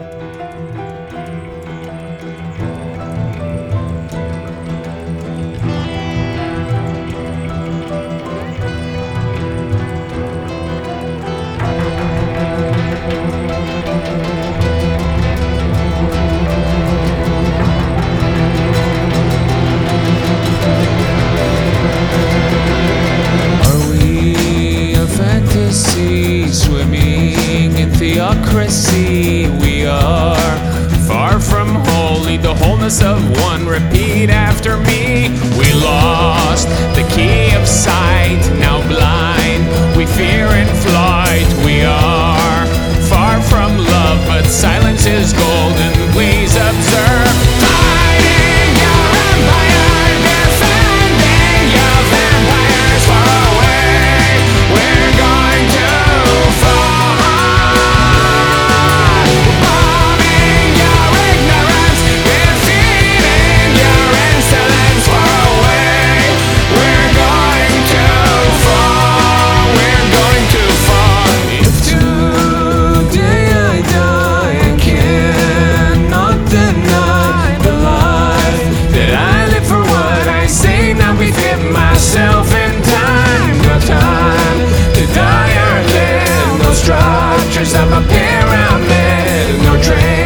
Are we are. Far from holy, the wholeness of one. Repeat after me. We lost the key of sight, now blind. We fear and flight, we are. Far from love, but silence is golden. We structures of a pyramid, no train.